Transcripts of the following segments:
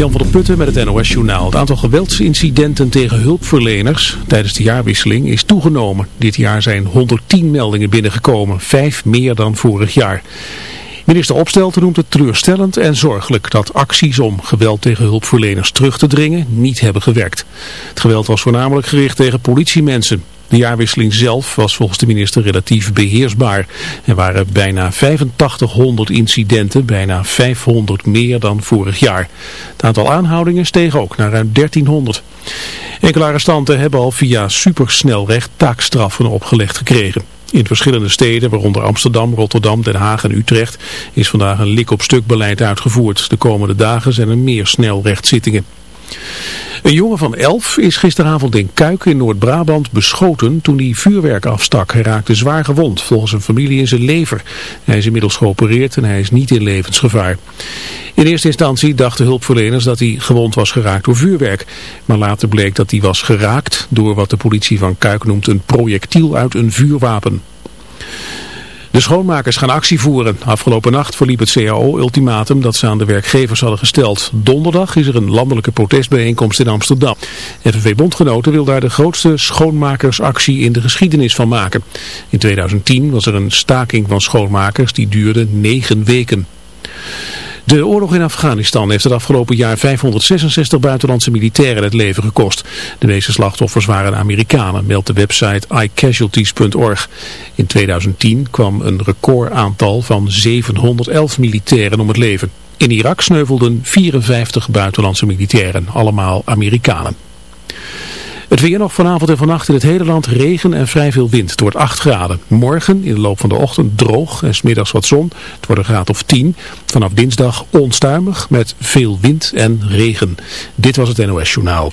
Jan van der Putten met het NOS Journaal. Het aantal geweldsincidenten tegen hulpverleners tijdens de jaarwisseling is toegenomen. Dit jaar zijn 110 meldingen binnengekomen, vijf meer dan vorig jaar. Minister Opstelten noemt het teleurstellend en zorgelijk dat acties om geweld tegen hulpverleners terug te dringen niet hebben gewerkt. Het geweld was voornamelijk gericht tegen politiemensen. De jaarwisseling zelf was volgens de minister relatief beheersbaar. Er waren bijna 8500 incidenten, bijna 500 meer dan vorig jaar. Het aantal aanhoudingen steeg ook naar ruim 1300. Enkele arrestanten hebben al via supersnelrecht taakstraffen opgelegd gekregen. In verschillende steden, waaronder Amsterdam, Rotterdam, Den Haag en Utrecht, is vandaag een lik-op-stuk beleid uitgevoerd. De komende dagen zijn er meer snelrechtzittingen. Een jongen van elf is gisteravond in Kuik in Noord-Brabant beschoten toen hij vuurwerk afstak. Hij raakte zwaar gewond, volgens een familie in zijn lever. Hij is inmiddels geopereerd en hij is niet in levensgevaar. In eerste instantie dachten hulpverleners dat hij gewond was geraakt door vuurwerk. Maar later bleek dat hij was geraakt door wat de politie van Kuik noemt een projectiel uit een vuurwapen. De schoonmakers gaan actie voeren. Afgelopen nacht verliep het CAO-ultimatum dat ze aan de werkgevers hadden gesteld. Donderdag is er een landelijke protestbijeenkomst in Amsterdam. FNV Bondgenoten wil daar de grootste schoonmakersactie in de geschiedenis van maken. In 2010 was er een staking van schoonmakers die duurde negen weken. De oorlog in Afghanistan heeft het afgelopen jaar 566 buitenlandse militairen het leven gekost. De meeste slachtoffers waren Amerikanen, meldt de website iCasualties.org. In 2010 kwam een recordaantal van 711 militairen om het leven. In Irak sneuvelden 54 buitenlandse militairen, allemaal Amerikanen. Het weer nog vanavond en vannacht in het hele land regen en vrij veel wind. Het wordt 8 graden. Morgen in de loop van de ochtend droog en smiddags wat zon. Het wordt een graad of 10. Vanaf dinsdag onstuimig met veel wind en regen. Dit was het NOS Journaal.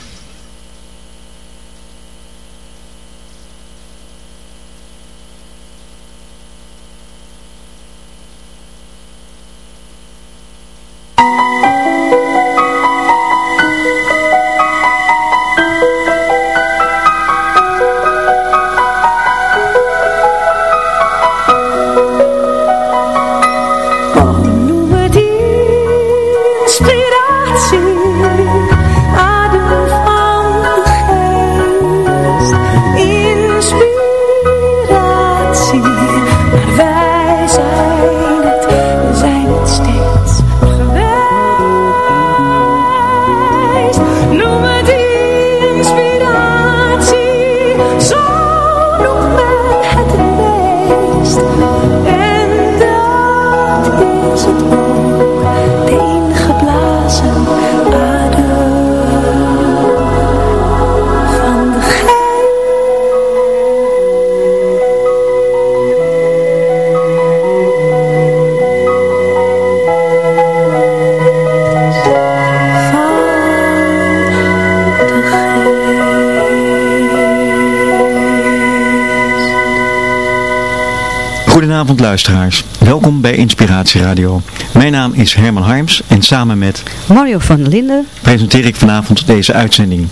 Radio. Mijn naam is Herman Harms en samen met Mario van der Linden presenteer ik vanavond deze uitzending.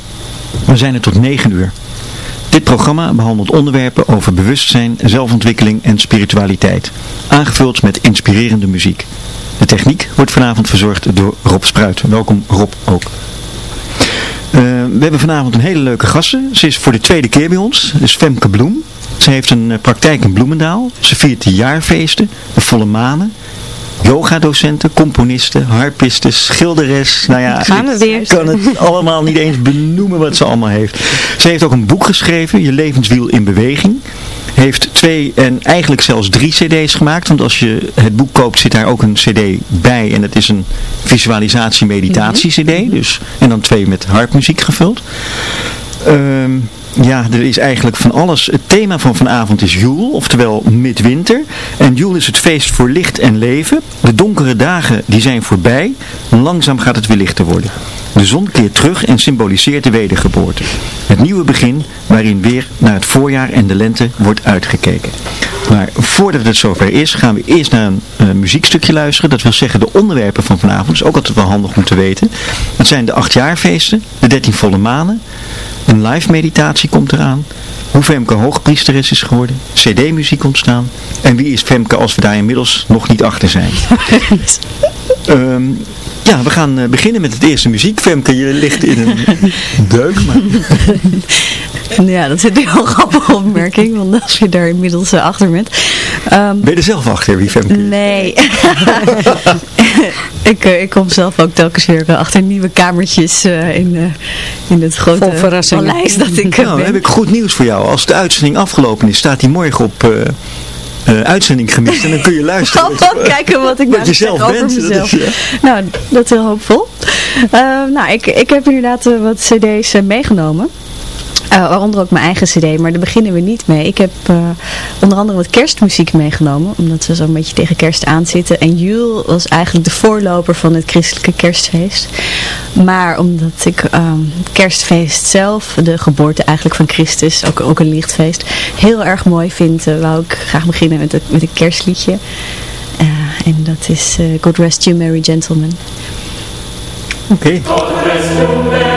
We zijn er tot 9 uur. Dit programma behandelt onderwerpen over bewustzijn, zelfontwikkeling en spiritualiteit, aangevuld met inspirerende muziek. De techniek wordt vanavond verzorgd door Rob Spruit. Welkom Rob ook. Uh, we hebben vanavond een hele leuke gasten. Ze is voor de tweede keer bij ons. Dus Femke Bloem. Ze heeft een uh, praktijk in Bloemendaal. Ze viert de jaarfeesten, de volle manen. Yoga-docenten, componisten, harpisten, schilderes. Nou ja, Gaan we weer. ik kan het allemaal niet eens benoemen wat ze allemaal heeft. Ze heeft ook een boek geschreven, Je levenswiel in beweging. Heeft twee en eigenlijk zelfs drie cd's gemaakt. Want als je het boek koopt zit daar ook een cd bij. En dat is een visualisatie-meditatie cd. Dus, en dan twee met harpmuziek gevuld. Ehm ja, er is eigenlijk van alles. Het thema van vanavond is Joel, oftewel midwinter. En Joel is het feest voor licht en leven. De donkere dagen die zijn voorbij. Langzaam gaat het weer lichter worden. De zon keert terug en symboliseert de wedergeboorte. Het nieuwe begin waarin weer naar het voorjaar en de lente wordt uitgekeken. Maar voordat het zover is, gaan we eerst naar een uh, muziekstukje luisteren. Dat wil zeggen de onderwerpen van vanavond. Dat is ook altijd wel handig om te weten. Dat zijn de achtjaarfeesten, de dertien volle manen. Een live meditatie komt eraan. Hoe Femke hoogpriesteres is geworden. CD-muziek ontstaan. En wie is Femke als we daar inmiddels nog niet achter zijn. um, ja, we gaan uh, beginnen met het eerste muziek. Femke, je ligt in een deuk. Maar... Ja, dat is een heel grappige opmerking, want als je daar inmiddels uh, achter bent. Um, ben je er zelf achter wie Femke is? Nee. ik, uh, ik kom zelf ook telkens weer achter nieuwe kamertjes in, in het grote paleis dat ik Nou, dan heb ik goed nieuws voor jou. Als de uitzending afgelopen is, staat die morgen op... Uh, uitzending gemist en dan kun je luisteren. Oh, kijken wat ik wat je zelf over bent. mezelf. Dat is, ja. Nou, dat is heel hoopvol. Uh, nou, ik, ik heb inderdaad wat cd's meegenomen. Uh, waaronder ook mijn eigen cd, maar daar beginnen we niet mee. Ik heb uh, onder andere wat kerstmuziek meegenomen, omdat we zo'n beetje tegen kerst aanzitten. En Jul was eigenlijk de voorloper van het christelijke kerstfeest. Maar omdat ik um, het kerstfeest zelf, de geboorte eigenlijk van Christus, ook, ook een lichtfeest, heel erg mooi vind, uh, wou ik graag beginnen met, het, met een kerstliedje. en dat is God Rest You Merry Gentlemen. Oké. Okay.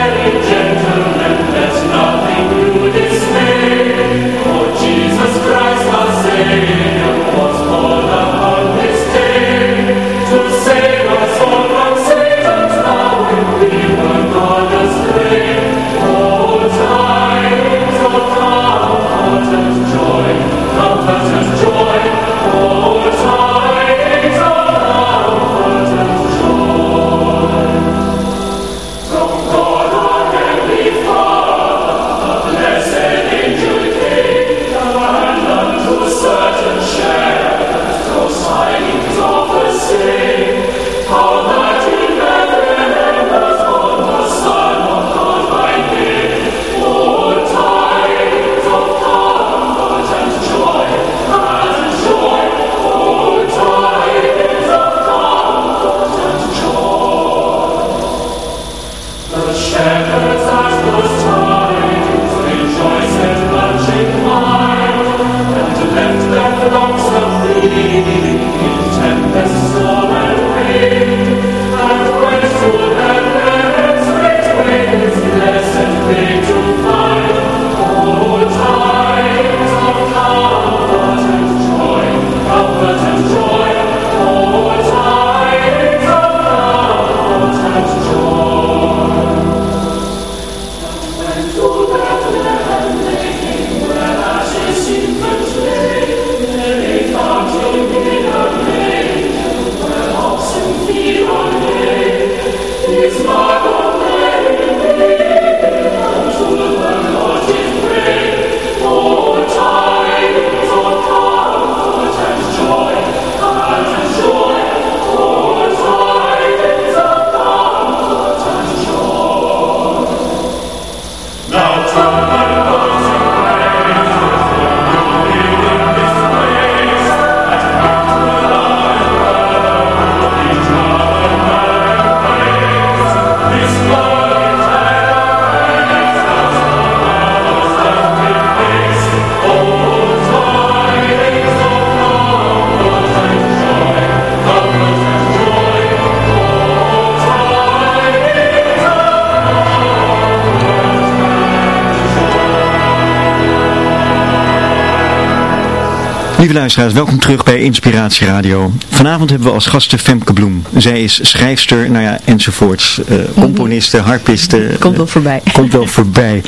Luisteraars, welkom terug bij Inspiratie Radio. Vanavond hebben we als gasten Femke Bloem. Zij is schrijfster, nou ja, enzovoorts. Uh, componiste, harpiste. Komt wel voorbij. Komt wel voorbij.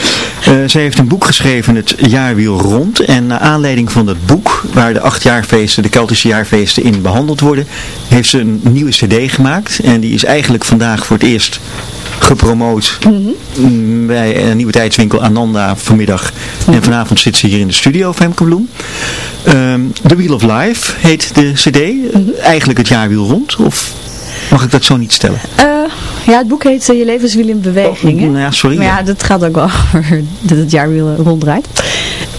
Uh, zij heeft een boek geschreven, het Jaarwiel Rond. En naar aanleiding van dat boek, waar de acht jaarfeesten, de Keltische jaarfeesten in behandeld worden, heeft ze een nieuwe cd gemaakt. En die is eigenlijk vandaag voor het eerst gepromoot mm, bij een nieuwe tijdswinkel Ananda vanmiddag. En vanavond zit ze hier in de studio, Femke Bloem. Ehm, The Wheel of Life heet de cd. Eigenlijk het jaarwiel rond, of mag ik dat zo niet stellen? Eh, ja, het boek heet uh, Je levenswiel in beweging. Oh, nou ja, sorry. Maar ja, dat gaat ook wel over dat het jaarwiel ronddraait.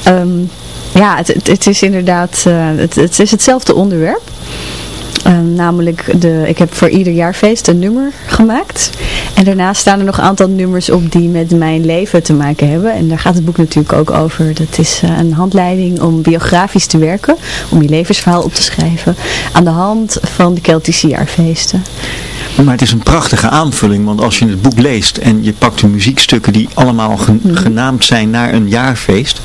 Ehm, ja, het, het, het, is inderdaad, uh, het, het is hetzelfde onderwerp. Namelijk, de, ik heb voor ieder jaarfeest een nummer gemaakt. En daarnaast staan er nog een aantal nummers op die met mijn leven te maken hebben. En daar gaat het boek natuurlijk ook over. Dat is uh, een handleiding om biografisch te werken. Om je levensverhaal op te schrijven. Aan de hand van de Keltische jaarfeesten. Maar het is een prachtige aanvulling, want als je het boek leest en je pakt de muziekstukken die allemaal Mhm. genaamd zijn naar een jaarfeest,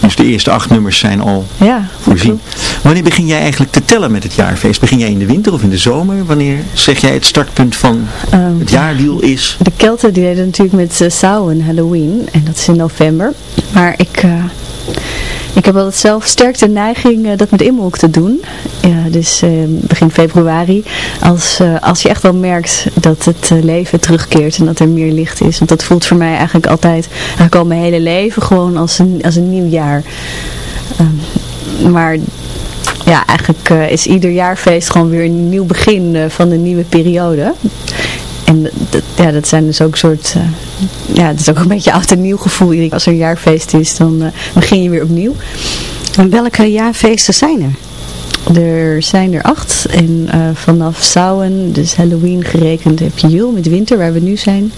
dus de eerste acht nummers zijn al Ja, voorzien. Wanneer begin jij eigenlijk te tellen met het jaarfeest? Begin jij in de winter of in de zomer? Wanneer zeg jij het startpunt van Ehm, het jaarwiel is? De Kelten die deden natuurlijk met uh, Samhain, Halloween. En dat is in november. Maar ik, uh, ik heb altijd zelf sterk de neiging uh, dat met Imbolc te doen. dus begin februari. Als, als je echt wel merkt dat het leven terugkeert en dat er meer licht is. Want dat voelt voor mij eigenlijk altijd, eigenlijk al mijn hele leven gewoon als een, als een nieuw jaar. Um, maar ja, eigenlijk is ieder jaarfeest gewoon weer een nieuw begin van een nieuwe periode. En dat, ja, dat zijn dus ook soort, uh, ja, het is ook een beetje oud en nieuw gevoel. Als er een jaarfeest is, dan begin je weer opnieuw. En welke jaarfeesten zijn er? Er zijn er acht. En vanaf Samhain, dus Halloween gerekend, heb je Jul met winter, waar we nu zijn.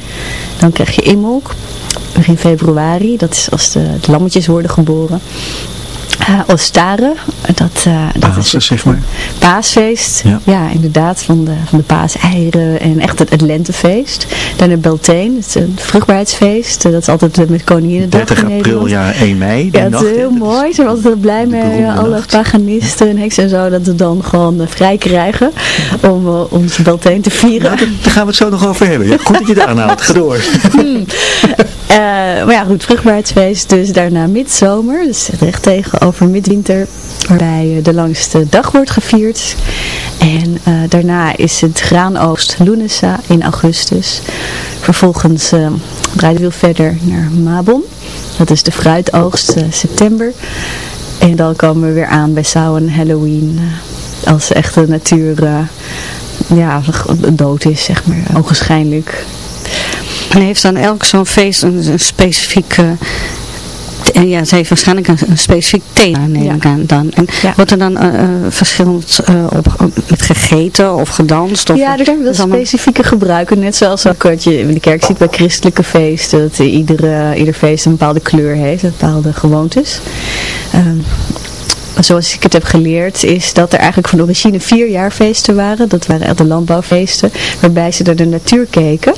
Dan krijg je Imbolc, begin februari. Dat is als de, de lammetjes worden geboren. Uh, Ostare, dat, uh, dat Pasen, is zeg maar. paasfeest. Ja. Ja, inderdaad, van de, van de paaseieren en echt het, het lentefeest. Het Beltane, het, het vruchtbaarheidsfeest. Dat is altijd met Koninginnedag 30 in april, ja, 1 mei. Ja, het is heel mooi. Ze zijn altijd heel blij mee. Alle nacht. paganisten en heksen en zo, dat we dan gewoon vrij krijgen om uh, onze Beltane te vieren. Nou, daar gaan we het zo nog over hebben. Ja, goed dat je het aanhaalt. Ga door. Hmm. Maar ja, goed, vruchtbaarheidsfeest. Dus daarna midzomer. Dus recht tegenover midwinter. Waarbij de langste dag wordt gevierd. En uh, daarna is het graanoogst Lunesa in augustus. Vervolgens uh, rijden we verder naar Mabon. Dat is de fruitoogst september. En dan komen we weer aan bij Samhain Halloween. als echt de natuur ja, dood is, zeg maar. Ogenschijnlijk. En heeft dan elk zo'n feest een, een specifieke... En ja, ze heeft waarschijnlijk een, een specifiek thema, neem Ja. ik aan dan. En Ja. wordt er dan eh, eh, verschillend eh, op, met gegeten of gedanst? Of, Ja, er zijn wel allemaal- specifieke gebruiken. Net zoals ook wat je in de kerk ziet bij christelijke feesten. Dat iedere, ieder feest een bepaalde kleur heeft, een bepaalde gewoontes. Ehm, zoals ik het heb geleerd, is dat er eigenlijk van origine vier jaarfeesten waren. Dat waren echt de landbouwfeesten, waarbij ze naar de natuur keken.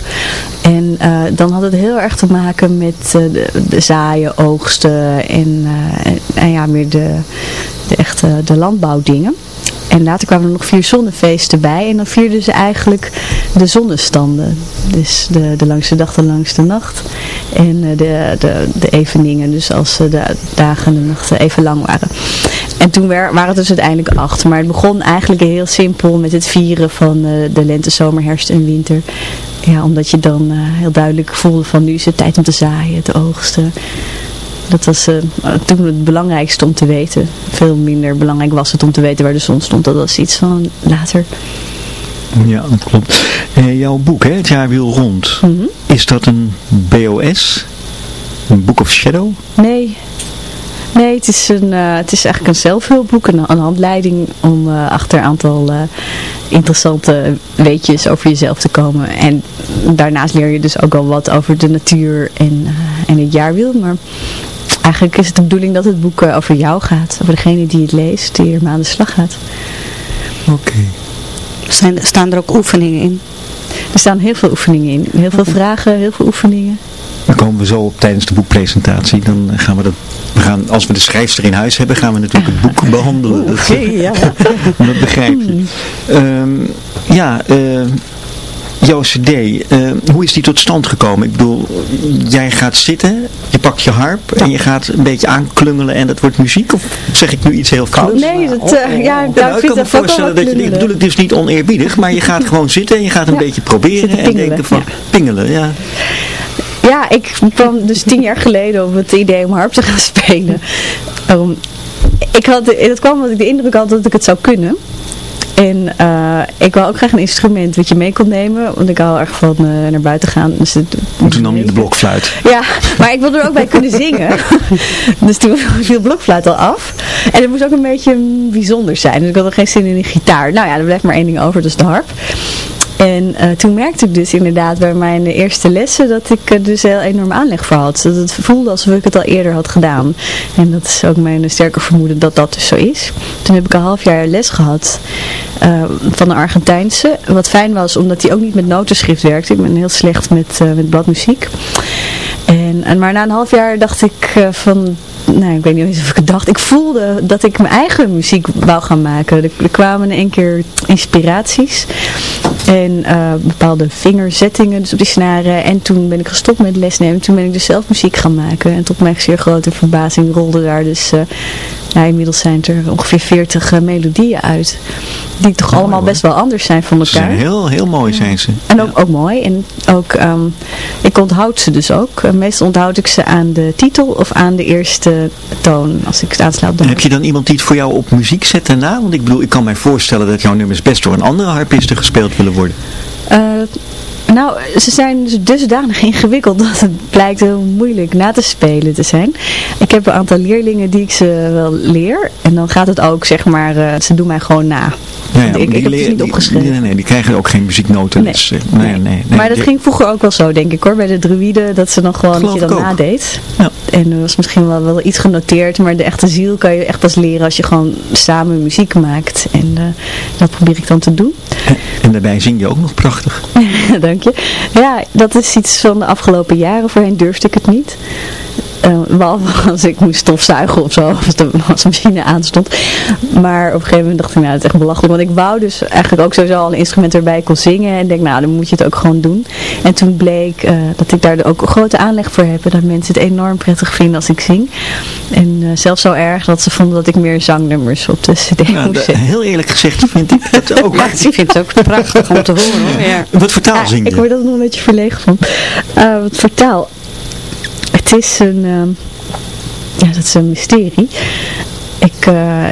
En eh, dan had het heel erg te maken met eh, de, zaaien, oogsten en, eh, en, en ja, meer de, de echte de landbouwdingen. En later kwamen er nog vier zonnefeesten bij. En dan vierden ze eigenlijk de zonnestanden. Dus de, de langste dag, de langste nacht. En eh, de, de, de eveningen. Dus als eh, de dagen en de nachten even lang waren. En toen waren het dus uiteindelijk acht. Maar het begon eigenlijk heel simpel met het vieren van eh, de lente, zomer, herfst en winter. Ja, omdat je dan heel duidelijk voelde van nu is het tijd om te zaaien, te oogsten. Dat was eh, toen het belangrijkste om te weten. Veel minder belangrijk was het om te weten waar de zon stond. Dat was iets van later. Ja, dat klopt. Eh, jouw boek, hè, Het Jaarwiel Rond. Mhm. Is dat een BOS? Een Book of Shadow? Nee. Nee, het is, een, eh, het is eigenlijk een zelfhulpboek, een, een handleiding om eh, achter een aantal interessante weetjes over jezelf te komen. En daarnaast leer je dus ook al wat over de natuur en, en het jaarwiel. Maar eigenlijk is het de bedoeling dat het boek eh, over jou gaat. Over degene die het leest, die ermee aan de slag gaat. Oké. Zijn, staan er ook oefeningen in? Er staan heel veel oefeningen in. Heel veel vragen, heel veel oefeningen. Daar komen we zo op tijdens de boekpresentatie. Dan eh, gaan we dat we gaan, als we de schrijfster in huis hebben, gaan we natuurlijk het boek behandelen. Oké, ja. dat begrijp je. Ehm, ja, eh, jouw cd, eh, hoe is die tot stand gekomen? Ik bedoel, jij gaat zitten, je pakt je harp en je gaat een beetje aanklungelen en dat wordt muziek? Of zeg ik nu iets heel fouts? Nee, dat, eh, ja, nou, Nou, ik kan me voorstellen dat je, ik bedoel het dus niet oneerbiedig, maar je gaat gewoon zitten en je gaat een Ja. beetje proberen en denken van, ja. pingelen, ja. Ja, ik kwam dus tien jaar geleden op het idee om harp te gaan spelen. Um, ik had, dat kwam omdat ik de indruk had dat ik het zou kunnen. En eh, ik wou ook graag een instrument wat je mee kon nemen. Want ik hou erg van eh, naar buiten gaan. Dus het, Toen nam je de blokfluit. Ja, maar ik wilde er ook bij kunnen zingen. dus toen viel blokfluit al af. En het moest ook een beetje bijzonder zijn. Dus ik had er geen zin in een gitaar. Nou ja, er blijft maar één ding over, dat is de harp. En eh, toen merkte ik dus inderdaad bij mijn eerste lessen dat ik er dus heel enorm aanleg voor had. Dat het voelde alsof ik het al eerder had gedaan. En dat is ook mijn sterke vermoeden dat dat dus zo is. Toen heb ik een half jaar les gehad eh, van een Argentijnse. Wat fijn was, omdat hij ook niet met notenschrift werkte. Ik ben heel slecht met, eh, met bladmuziek. En, en, maar na een half jaar dacht ik eh, van, nou ik weet niet eens of ik het dacht, ik voelde dat ik mijn eigen muziek wou gaan maken. Er, kwamen in één keer inspiraties en eh, bepaalde vingerzettingen dus op die snaren. En toen ben ik gestopt met lesnemen. Toen ben ik dus zelf muziek gaan maken. En tot mijn zeer grote verbazing rolde daar dus, eh nou inmiddels zijn er ongeveer 40 melodieën uit. Die toch allemaal hoor. best wel anders zijn van Ze zijn elkaar. heel, heel mooi zijn ze. En ook, ook mooi. En ook, ehm, ik onthoud ze dus ook. Eh, meestal onthoud ik ze aan de titel of aan de eerste toon. Als ik het aansla op de En heb je dan iemand die het voor jou op muziek zet daarna? Want ik bedoel, ik kan mij voorstellen dat jouw nummers best door een andere harpiste gespeeld willen worden. Eh, nou, ze zijn dus dusdanig ingewikkeld dat het blijkt heel moeilijk na te spelen te zijn. Ik heb een aantal leerlingen die ik ze wel leer. En dan gaat het ook, zeg maar, eh, ze doen mij gewoon na. Ja, ja, ik, heb het leer- dus niet die- opgeschreven. Nee, nee, die krijgen ook geen muzieknoten. Nee. Dus, eh, nee, nee, nee, maar dat ging vroeger ook wel zo, denk ik hoor. Bij de druïden, dat ze dan gewoon dat je dan ook. nadeed. Ja. En er was misschien wel, wel iets genoteerd, maar de echte ziel kan je echt pas leren als je gewoon samen muziek maakt. En eh, dat probeer ik dan te doen. En, en daarbij zing je ook nog prachtig. Dank je. Ja, dat is iets van de afgelopen jaren. Voorheen durfde ik het niet. Eh, behalve als ik moest stofzuigen of zo, of de wasmachine aanstond. Maar op een gegeven moment dacht ik, nou, dat is echt belachelijk. Want ik wou dus eigenlijk ook sowieso al een instrument erbij kon zingen. En denk, nou, dan moet je het ook gewoon doen. En toen bleek eh, dat ik daar ook een grote aanleg voor heb. En dat mensen het enorm prettig vinden als ik zing. En eh, zelfs zo erg dat ze vonden dat ik meer zangnummers op de cd Ja, moest zetten. heel eerlijk gezegd vind ik dat ook. Ja, ik vind het ook prachtig om te horen. hoor. Ja. Wat voor taal zing ik word er nog een beetje verlegen van. Wat voor taal? Het is een... ehm, ja, dat is een mysterie. Ik... eh,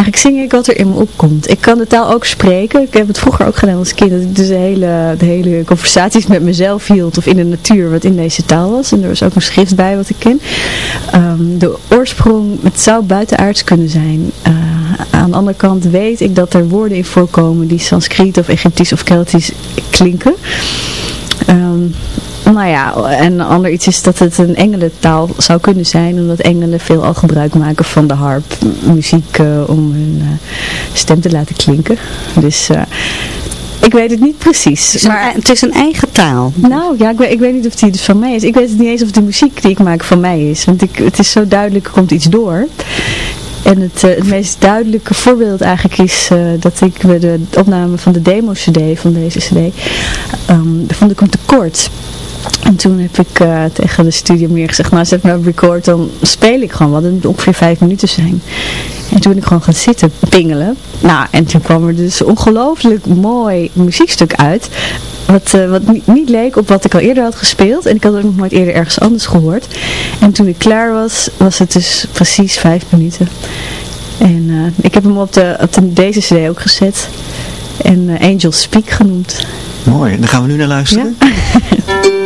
Eigenlijk zing ik wat er in me opkomt. Ik kan de taal ook spreken. Ik heb het vroeger ook gedaan als kind. Dat ik dus de hele, de hele conversaties met mezelf hield. Of in de natuur wat in deze taal was. En er was ook een schrift bij wat ik ken. Ehm, de oorsprong, het zou buitenaards kunnen zijn. Eh, aan de andere kant weet ik dat er woorden in voorkomen die Sanskriet of Egyptisch of Keltisch klinken. Ehm, nou ja, en een ander iets is dat het een engelentaal zou kunnen zijn, omdat engelen veel al gebruik maken van de harp, muziek eh, om hun eh, stem te laten klinken. Dus eh, ik weet het niet precies. Het, een, Maar, het is een eigen taal. nou ja, ik weet, ik weet niet of die dus van mij is. Ik weet het niet eens of de muziek die ik maak van mij is, want ik, het is zo duidelijk, er komt iets door. En het, het meest duidelijke voorbeeld eigenlijk is dat ik bij de opname van de demo-cd, van deze cd, daar vond ik hem tekort. En toen heb ik eh, tegen de studio meer gezegd, nou zet maar op record, dan speel ik gewoon wat. Het moet ongeveer vijf minuten zijn. En toen ben ik gewoon gaan zitten pingelen. Nou, en toen kwam er dus ongelooflijk mooi muziekstuk uit. Wat, eh, wat niet, niet leek op wat ik al eerder had gespeeld. En ik had het ook nog nooit eerder ergens anders gehoord. En toen ik klaar was, was het dus precies vijf minuten. En eh, ik heb hem op, de, op de, deze cd ook gezet. En Angel Speak genoemd. Mooi, daar gaan we nu naar luisteren. Thank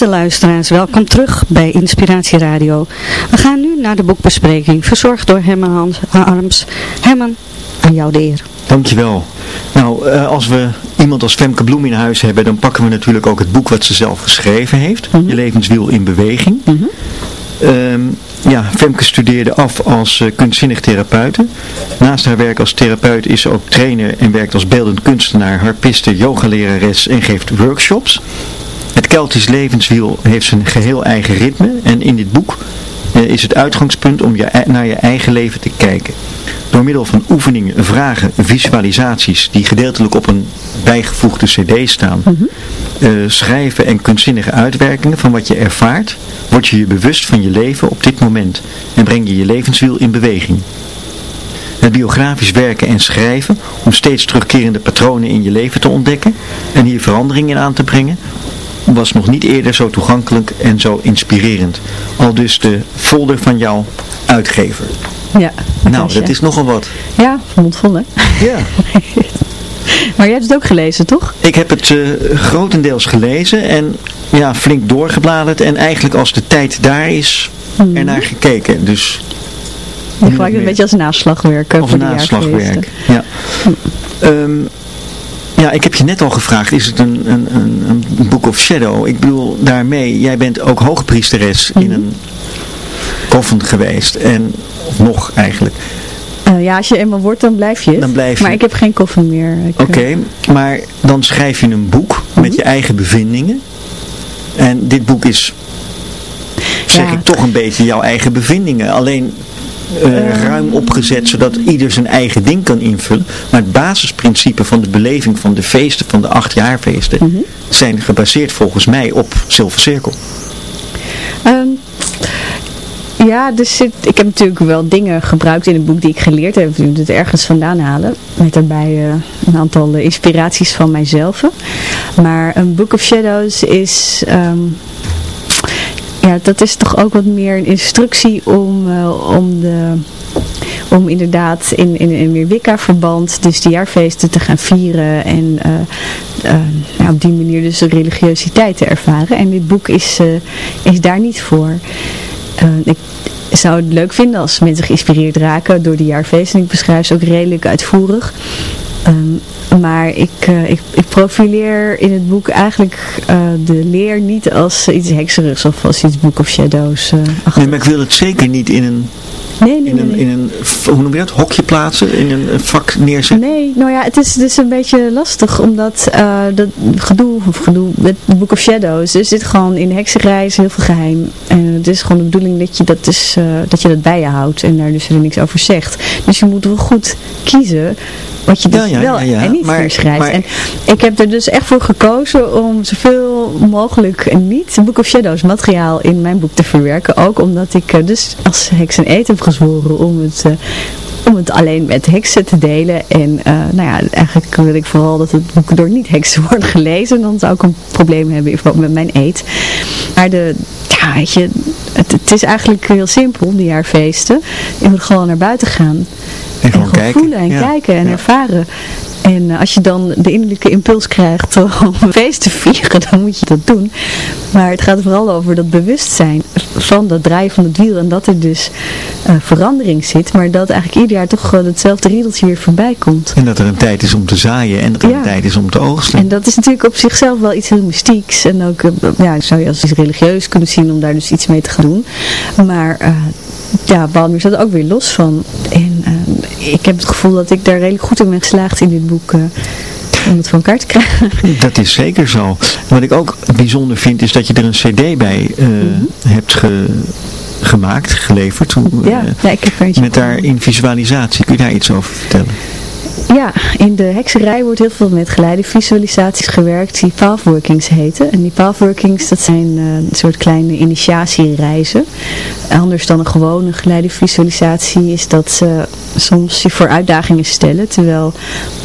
Beste luisteraars, welkom terug bij Inspiratie Radio. We gaan nu naar de boekbespreking, verzorgd door Herman Hans Arms. Herman, aan jou de eer. Dankjewel. Nou, eh, als we iemand als Femke Bloem in huis hebben, dan pakken we natuurlijk ook het boek wat ze zelf geschreven heeft. Je levenswiel in beweging. Ehm, ja, Femke studeerde af als uh, kunstzinnig therapeute. Naast haar werk als therapeut is ze ook trainer en werkt als beeldend kunstenaar, harpiste, yogalerares en geeft workshops. Keltisch levenswiel heeft zijn geheel eigen ritme en in dit boek eh, is het uitgangspunt om je, naar je eigen leven te kijken. Door middel van oefeningen, vragen, visualisaties die gedeeltelijk op een bijgevoegde cd staan, eh, schrijven en kunstzinnige uitwerkingen van wat je ervaart, word je je bewust van je leven op dit moment en breng je je levenswiel in beweging. Het biografisch werken en schrijven om steeds terugkerende patronen in je leven te ontdekken en hier verandering in aan te brengen, was nog niet eerder zo toegankelijk en zo inspirerend. Al dus de folder van jouw uitgever. Ja. Nou, dat is nogal wat. Ja, mondvol hè? Ja. maar jij hebt het ook gelezen, toch? Ik heb het eh, grotendeels gelezen en ja, flink doorgebladerd en eigenlijk als de tijd daar is, Mhm. ernaar gekeken. Dus Je gebruikt het een beetje als naslagwerk. de naslagwerk. Ja. Ehm, ja, ik heb je net al gevraagd, is het een, een, een, een Book of Shadow? Ik bedoel, daarmee, jij bent ook hoogpriesteres in een koffen geweest. En, nog eigenlijk. Eh, ja, als je eenmaal wordt, dan blijf je. Dan blijf je. Maar ik heb geen koffie meer. Eh, Oké, maar dan schrijf je een boek met je eigen bevindingen. En dit boek is, zeg Ja. ik toch een beetje jouw eigen bevindingen. Alleen eh, ruim opgezet, zodat ieder zijn eigen ding kan invullen. Maar het basisprincipe van de beleving van de feesten, van de achtjaarfeesten, zijn gebaseerd volgens mij op Zilver Cirkel. Ehm, ja, dus ik heb natuurlijk wel dingen gebruikt in het boek die ik geleerd heb. Ik moet het ergens vandaan halen. Met daarbij eh, een aantal eh, inspiraties van mijzelf. Maar een Book of Shadows is... ehm, ja, dat is toch ook wat meer een instructie om, eh, om de... Om inderdaad in, in, in weer Wicca-verband dus de jaarfeesten te gaan vieren en eh, eh, ja, op die manier dus de religiositeit te ervaren. En dit boek is, is daar niet voor. Ik zou het leuk vinden als mensen geïnspireerd raken door de jaarfeesten. En ik beschrijf ze ook redelijk uitvoerig. Ehm, maar ik, eh, ik, ik profileer in het boek eigenlijk eh, de leer niet als iets hekserigs of als iets Book of Shadows. eh, Nee, maar ik wil het zeker niet in een, nee, nee, in een, nee. in een hoe noem je dat, hokje plaatsen, in een, vak neerzetten. Nee, nou ja, het is dus een beetje lastig, omdat dat gedoe, of gedoe, met The Book of Shadows, er zit gewoon in hekserij is heel veel geheim. En het is gewoon de bedoeling dat je dat, dus, eh, dat, je dat bij je houdt en daar dus er niks over zegt. Dus je moet wel goed kiezen wat je Ja, dus ja, wel ja, ja. en niet Maar- En ik heb er dus echt voor gekozen om zoveel mogelijk niet Book of Shadows materiaal in mijn boek te verwerken. Ook omdat ik eh, dus als heks en eet heb gezworen om het... om het alleen met heksen te delen. En eh, nou ja, eigenlijk wil ik vooral dat het boek door niet-heksen wordt gelezen. Dan zou ik een probleem hebben met mijn eet. Maar de, ja, weet je, het, het is eigenlijk heel simpel, die jaarfeesten. Je moet gewoon naar buiten gaan. En gewoon kijken. voelen en Ja. kijken en Ja. ervaren. En eh, als je dan de innerlijke impuls krijgt om een feest te vieren, dan moet je dat doen. Maar het gaat vooral over dat bewustzijn van dat draaien van het wiel. En dat er dus eh, verandering zit. Maar dat eigenlijk ieder jaar toch gewoon hetzelfde riedeltje weer voorbij komt. En dat er een tijd is om te zaaien en dat er Ja. een tijd is om te oogsten. En dat is natuurlijk op zichzelf wel iets heel mystieks. En ook, eh, ja, zou je als iets religieus kunnen zien om daar dus iets mee te gaan doen. Maar eh ja, Balmer staat er ook weer los van. En ik heb het gevoel dat ik daar redelijk goed in ben geslaagd in dit boek. Om het voor elkaar te krijgen. Dat is zeker zo. Wat ik ook bijzonder vind is dat je er een cd bij eh, hebt ge- gemaakt, geleverd. Mhm. Ja, eh, ja, ik heb er met daarin visualisatie. Kun je daar iets over vertellen? Ja, in de hekserij wordt heel veel met geleide visualisaties gewerkt die pathworkings heten. En die pathworkings, dat zijn eh, een soort kleine initiatiereizen. Anders dan een gewone geleide visualisatie is dat ze soms je voor uitdagingen stellen. Terwijl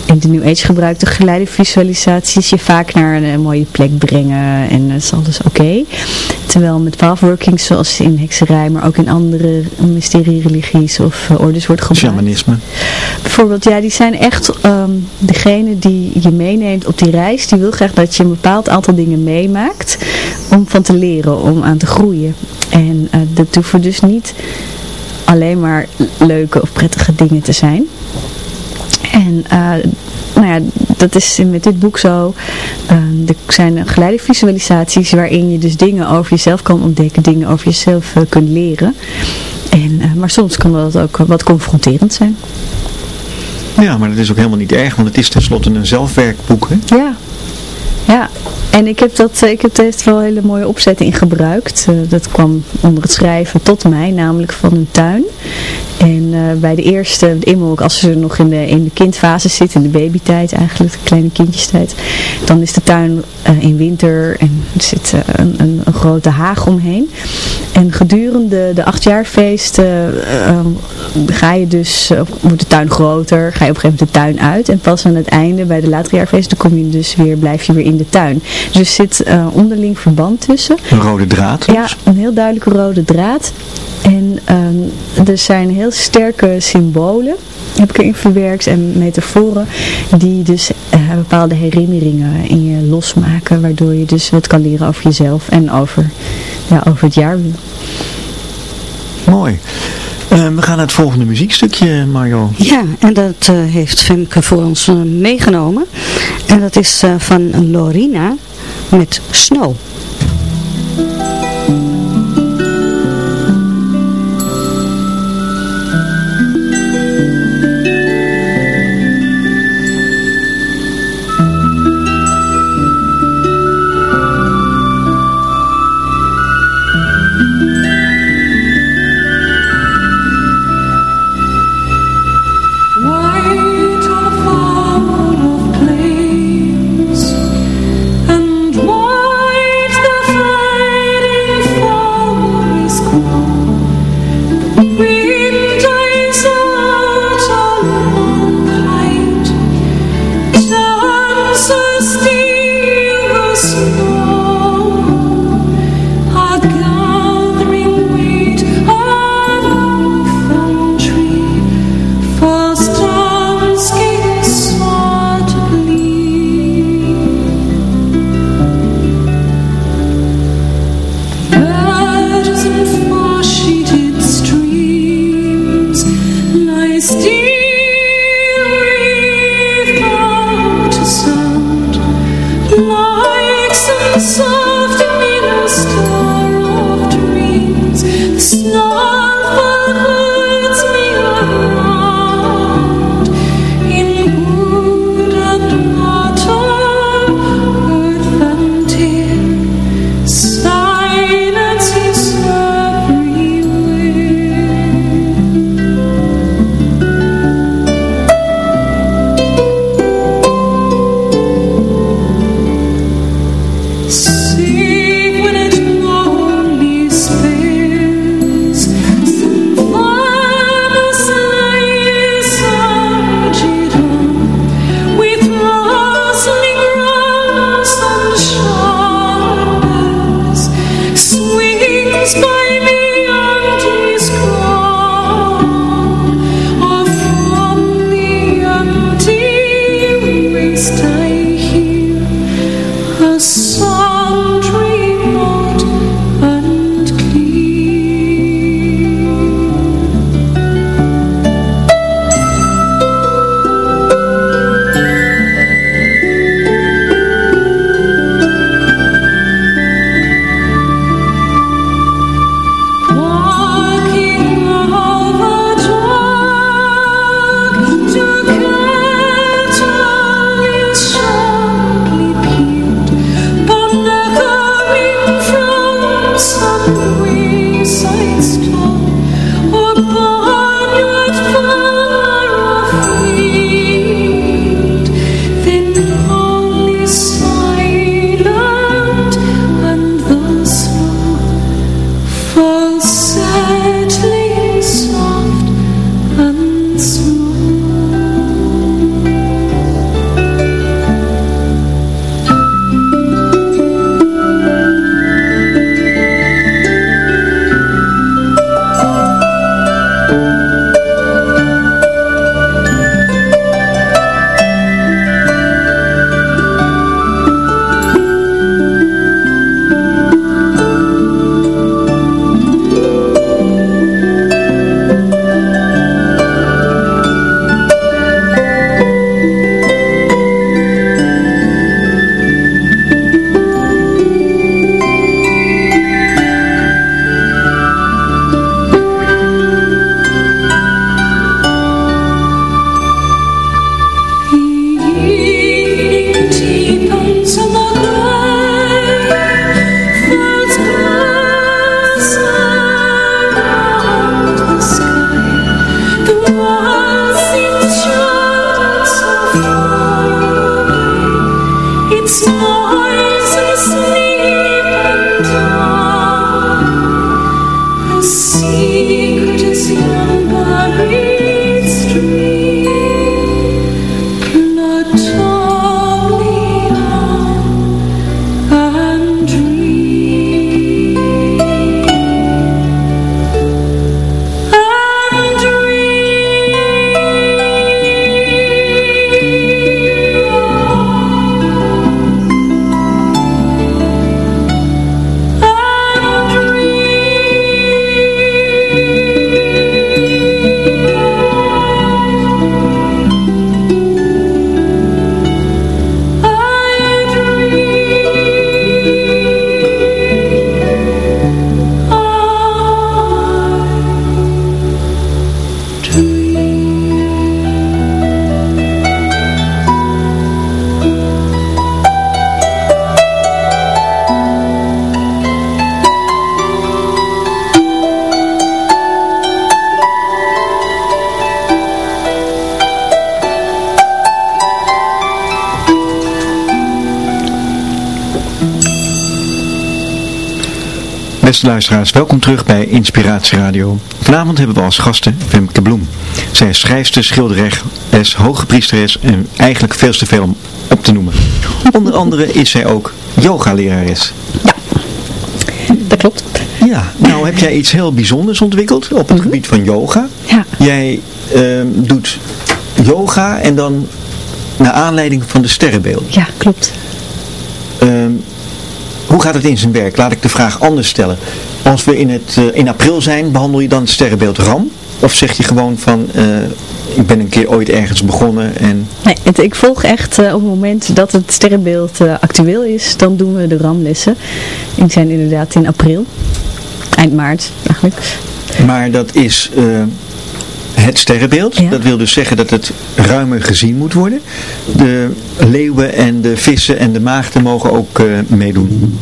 in de New Age gebruikte geleide visualisaties je vaak naar een, eh, mooie plek brengen en dat is alles oké. terwijl met pathworkings zoals in hekserij, maar ook in andere mysterie-religies of uh, ordes wordt gebruikt. Shamanisme. Bijvoorbeeld, ja, die zijn echt um, degene die je meeneemt op die reis. Die wil graag dat je een bepaald aantal dingen meemaakt om van te leren, om aan te groeien. En uh, dat hoeven dus niet alleen maar leuke of prettige dingen te zijn. En uh, nou ja, dat is met dit boek zo. Uh, er zijn geleide visualisaties waarin je dus dingen over jezelf kan ontdekken, dingen over jezelf kunt leren. En, maar soms kan dat ook wat confronterend zijn. Ja, maar dat is ook helemaal niet erg, want het is tenslotte een zelfwerkboek, hè? Ja, ja. En ik heb, dat, ik heb er wel hele mooie opzetten in gebruikt. Uh, dat kwam onder het schrijven tot mij, namelijk van een tuin. En uh, bij de eerste, Immel, als ze nog in de, in de kindfase zit, in de babytijd eigenlijk, de kleine kindjestijd, dan is de tuin uh, in winter en er zit uh, een, een, een, grote haag omheen. En gedurende de achtjaarfeest um, ga je dus, wordt de tuin groter, ga je op een gegeven moment de tuin uit. En pas aan het einde, bij de latere jaarfeest, dan kom je dus weer, blijf je weer in de tuin. Dus er zit onderling verband tussen. Een rode draad? Ja, een heel duidelijke rode draad. En um, er zijn heel sterke symbolen, heb ik erin verwerkt, en metaforen, die dus uh, bepaalde herinneringen in je losmaken, waardoor je dus wat kan leren over jezelf en over, ja, over het jaar. Mooi. Uh, we gaan naar het volgende muziekstukje, Mario. Ja, en dat uh, heeft Femke voor ons meegenomen. En dat is van Lorina met Snow. Beste luisteraars, welkom terug bij Inspiratie Radio. Vanavond hebben we als gasten Femke Bloem. Zij is schrijfster, schilderes, hoge priesteres en eigenlijk veel te veel om op te noemen. Onder andere is zij ook yogalerares. Dat klopt. Ja, nou heb jij iets heel bijzonders ontwikkeld op het gebied van yoga. Ja. Jij ehm, doet yoga en dan naar aanleiding van de sterrenbeeld. Ja, klopt. Gaat het in zijn werk? Laat ik de vraag anders stellen. Als we in, het, eh, in april zijn, behandel je dan het sterrenbeeld Ram? Of zeg je gewoon van, eh, ik ben een keer ooit ergens begonnen en... Nee, het, ik volg echt eh, op het moment dat het sterrenbeeld actueel is, dan doen we de ramlessen. Die zijn inderdaad in april. Eind maart eigenlijk. Maar dat is het sterrenbeeld. Ja. Dat wil dus zeggen dat het ruimer gezien moet worden. De leeuwen en de vissen en de maagden mogen ook eh, meedoen.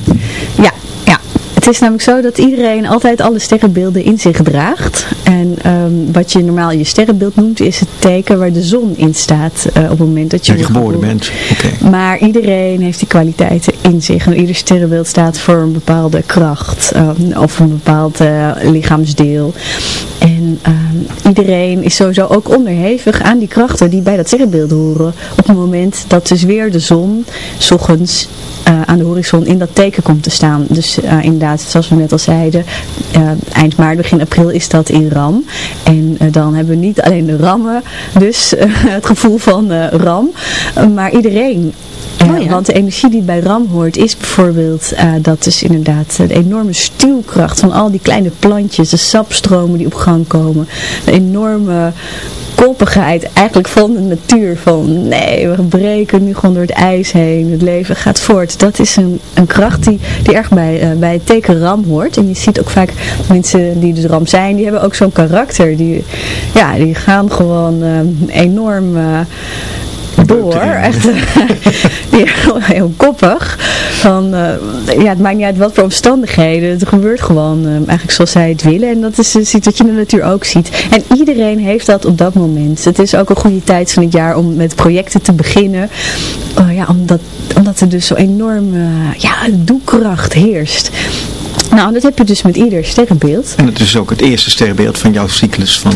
Ja, ja. Het is namelijk zo dat iedereen altijd alle sterrenbeelden in zich draagt. En ehm, wat je normaal je sterrenbeeld noemt, is het teken waar de zon in staat eh, op het moment dat je, Dat je wordt geboren bent. Oké. Maar iedereen heeft die kwaliteiten in zich. En ieder sterrenbeeld staat voor een bepaalde kracht ehm, of een bepaald eh, lichaamsdeel. En ehm, iedereen is sowieso ook onderhevig aan die krachten die bij dat sterrenbeeld horen. Op het moment dat dus weer de zon, s ochtends, eh, aan de horizon in dat teken komt te staan. Dus eh, inderdaad, zoals we net al zeiden, eh, eind maart, begin april is dat in Ram. En dan hebben we niet alleen de rammen, dus het gevoel van Ram, maar iedereen. Oh ja. Want de energie die bij Ram hoort is bijvoorbeeld, eh, dat is inderdaad de enorme stuwkracht van al die kleine plantjes, de sapstromen die op gang komen, de enorme koppigheid eigenlijk van de natuur. Van nee, we breken nu gewoon door het ijs heen. Het leven gaat voort. Dat is een, een kracht die, die erg bij, eh, bij het teken ram hoort. En je ziet ook vaak mensen die dus ram zijn, die hebben ook zo'n karakter. Die, ja, die gaan gewoon eh, enorm... door, echt heel koppig. Van, eh, ja het maakt niet uit wat voor omstandigheden het gebeurt gewoon eh, eigenlijk zoals zij het willen. En dat is iets wat je in de natuur ook ziet. En iedereen heeft dat op dat moment. Het is ook een goede tijd van het jaar om met projecten te beginnen. Oh ja, omdat, omdat er dus zo enorm ja, doekracht heerst nou dat heb je dus met ieder sterrenbeeld En het is ook het eerste sterrenbeeld van jouw cyclus van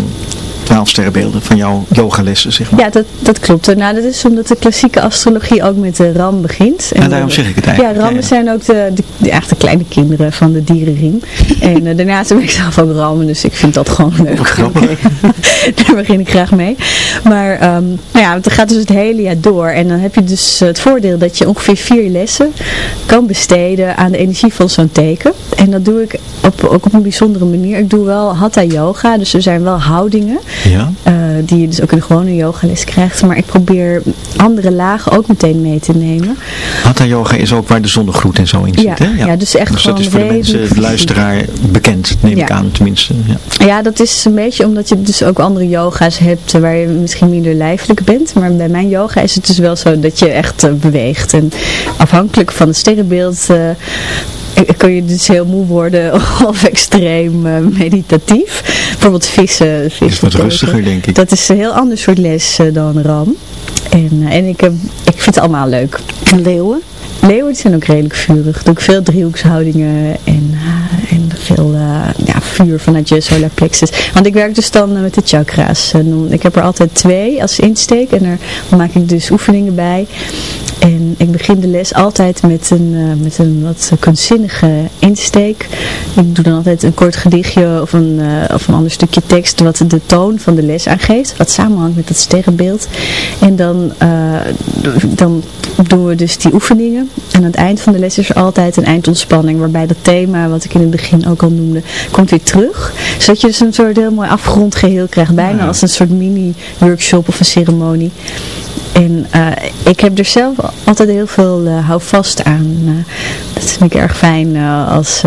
12 sterrenbeelden, van jouw yogalessen zeg maar. Ja, dat, dat klopt. Nou, dat is omdat de klassieke astrologie ook met de ram begint. Ja, daarom zeg ik het eigenlijk. Ja, rammen Ja, ja. zijn ook de, de, de, echt de kleine kinderen van de dierenriem. en uh, daarnaast ben ik zelf ook rammen, dus ik vind dat gewoon leuk. grappig. Daar begin ik graag mee. Maar um, nou ja, het gaat dus het hele jaar door. En dan heb je dus het voordeel dat je ongeveer vier lessen kan besteden aan de energie van zo'n teken. En dat doe ik op, ook op een bijzondere manier. Ik doe wel hatha yoga, dus er zijn wel houdingen. Ja. Uh, die je dus ook in de gewone yogales krijgt. Maar ik probeer andere lagen ook meteen mee te nemen. Hatha yoga is ook waar de zonnegloed en zo in zit, ja, hè? Ja. dus echt dus dat is voor de mensen, de luisteraar, bekend, neem ja. ik aan tenminste. Ja. ja, dat is een beetje omdat je dus ook andere yoga's hebt waar je misschien minder lijfelijk bent. Maar bij mijn yoga is het dus wel zo dat je echt uh, beweegt. En afhankelijk van het sterrenbeeld... Uh, kun je dus heel moe worden of extreem uh, meditatief. Bijvoorbeeld vissen. vissen is wat rustiger denk ik. Dat is een heel ander soort les uh, dan ram. En, uh, en ik, heb, ik vind het allemaal leuk. En leeuwen? Leeuwen zijn ook redelijk vurig. Doe ik veel driehoekshoudingen en, uh, en veel eh, ja, vuur vanuit je solar plexus. Want ik werk dus dan eh, met de chakra's. Ik heb er altijd twee als insteek en er dan maak ik dus oefeningen bij. En ik begin de les altijd met een, eh, met een wat kunstzinnige insteek. Ik doe dan altijd een kort gedichtje of een, eh, of een ander stukje tekst wat de toon van de les aangeeft. Wat samenhangt met het sterrenbeeld. En dan, eh, dan doen we dus die oefeningen. En aan het eind van de les is er altijd een eindontspanning. Waarbij dat thema, wat ik in het begin ook al noemde, komt weer terug. Zodat je dus een soort heel mooi afgerond geheel krijgt. Bijna als een soort mini-workshop of een ceremonie. En eh, ik heb er zelf altijd heel veel uh, houvast aan. Eh, dat vind ik erg fijn als,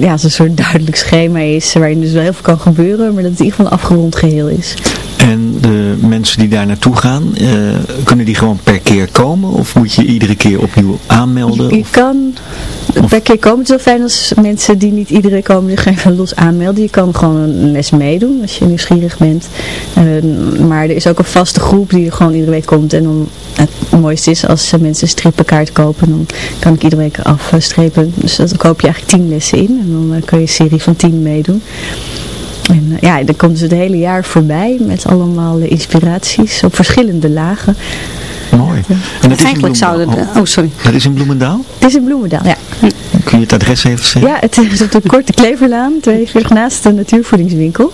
ja, als een soort duidelijk schema is waarin dus wel heel veel kan gebeuren, maar dat het in ieder geval een afgerond geheel is. En de mensen die daar naartoe gaan, eh, kunnen die gewoon per keer komen? Of moet je iedere keer opnieuw aanmelden? Je, je Of- kan per keer komen. Het is wel fijn als mensen die niet iedereen komen zich even los aanmelden. Je kan gewoon een les meedoen als je nieuwsgierig bent. Eh, maar er is ook een vaste groep die gewoon iedere week komt. En dan, het mooiste is als mensen een strippenkaart kopen. Dan kan ik iedere week afstrepen. Dus dan koop je eigenlijk tien lessen in. En dan eh, kun je een serie van tien meedoen. En eh, ja, dan komt dus het hele jaar voorbij met allemaal eh, inspiraties op verschillende lagen. En dat Eigenlijk zouden... Oh, sorry. Dat is in Bloemendaal? Het is in Bloemendaal, ja. Kun je het adres even zeggen? Ja, het is op de Korte Kleverlaan, 42 naast de natuurvoedingswinkel.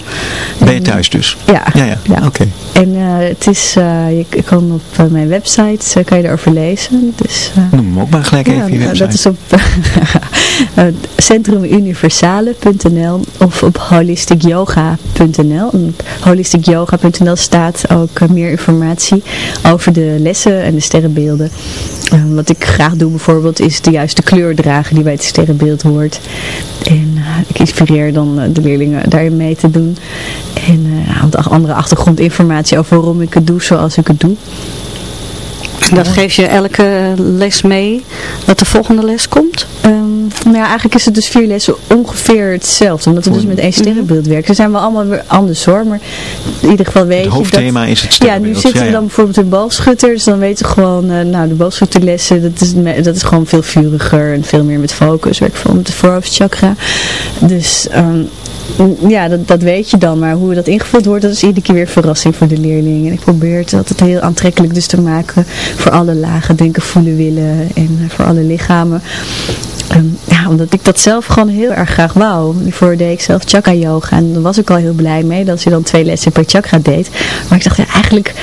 Ben je thuis dus? Ja. Ja, ja. Ja. Oké. En eh, het is, eh, je kan op eh, mijn website, kan je erover lezen. Dus, Noem hem ook maar gelijk even, je website. dat is op centrumuniversale.nl of op holisticyoga.nl. Op holisticyoga.nl staat ook meer informatie over de lessen en de sterrenbeelden. Eh, wat ik graag doe bijvoorbeeld is de juiste kleur dragen die bij het sterrenbeeld hoort. En eh, ik inspireer dan eh, de leerlingen daarin mee te doen. En wat andere achtergrondinformatie over waarom ik het doe zoals ik het doe. Dat geef je elke les mee, dat de volgende les komt? Ehm, nou ja, eigenlijk is het dus vier lessen ongeveer hetzelfde. Omdat we dus met één sterrenbeeld werken. Ze zijn wel allemaal weer anders hoor. Maar in ieder geval weet Het je hoofdthema dat... is het Ja, sterrenbeeld. nu zitten we dan bijvoorbeeld in boogschutters. Dan weten we gewoon, eh, nou de boogschutterlessen, dat is, dat is gewoon veel vuriger. En veel meer met focus. Werk veel met de voorhoofdchakra. Dus... ehm, ja, dat, dat weet je dan, maar hoe dat ingevuld wordt, dat is iedere keer weer verrassing voor de leerling. En ik probeer het altijd heel aantrekkelijk dus te maken voor alle lagen, denken, voelen, willen en eh, voor alle lichamen. Ehm, ja, omdat ik dat zelf gewoon heel erg graag wou. Hiervoor deed ik zelf chakra yoga en daar was ik al heel blij mee dat je dan twee lessen per chakra deed. Maar ik dacht, ja, eigenlijk,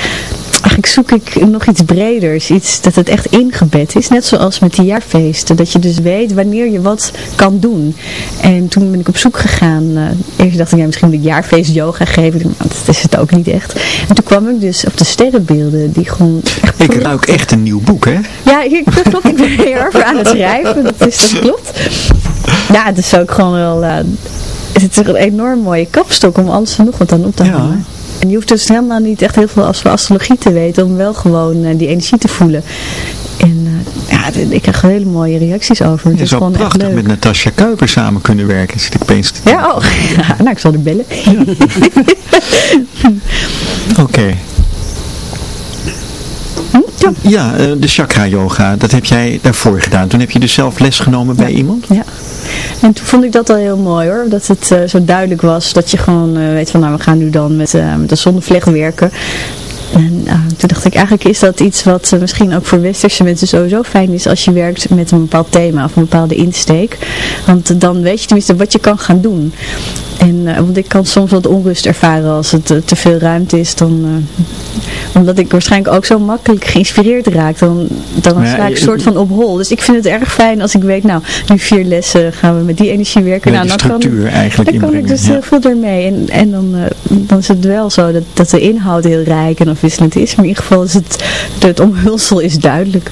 eigenlijk zoek ik nog iets breders. Iets dat het echt ingebed is. Net zoals met die jaarfeesten. Dat je dus weet wanneer je wat kan doen. En toen ben ik op zoek gegaan. eh, eerst dacht ik, ja, misschien moet ik jaarfeest yoga geven. Maar dat is het ook niet echt. En toen kwam ik dus op de sterrenbeelden. Die gewoon echt Ik ruik echt een nieuw boek, hè? ja, ik, dat klopt. Ik ben hier over aan het schrijven. Dat, is, dat klopt. Ja, het is ook gewoon wel... eh, het is een enorm mooie kapstok om alles en nog wat aan op te Ja. En je hoeft dus helemaal niet echt heel veel astrologie te weten om wel gewoon eh, die energie te voelen. En eh, ja, ik krijg hele mooie reacties over. Het Je is zou prachtig met Natasja Kuiper samen kunnen werken, zit ik opeens te Ja, oh. Ja, nou, ik zal er bellen. Oké. Ja, eh, de chakra yoga, dat heb jij daarvoor gedaan. Toen heb je dus zelf les genomen bij iemand? Ja. En toen vond ik dat al heel mooi hoor. Dat het eh, zo duidelijk was dat je gewoon eh, weet van nou we gaan nu dan met, met de zonnevlecht werken. En eh, toen dacht ik eigenlijk is dat iets wat eh, misschien ook voor westerse mensen sowieso fijn is als je werkt met een bepaald thema of een bepaalde insteek. Want dan weet je tenminste wat je kan gaan doen. En, eh, want ik kan soms wat onrust ervaren als het te veel ruimte is. Dan, omdat ik waarschijnlijk ook zo makkelijk geïnspireerd raak. Dan, dan ja, sta ik je- soort van op hol. Dus ik vind het erg fijn als ik weet, nou, nu vier lessen gaan we met die energie werken. Nou, dan kan, structuur eigenlijk dan kan ik dus ja. heel veel ermee. En, en dan, dan is het wel zo dat, dat de inhoud heel rijk en afwisselend is. Maar in ieder geval is het, het omhulsel is duidelijk.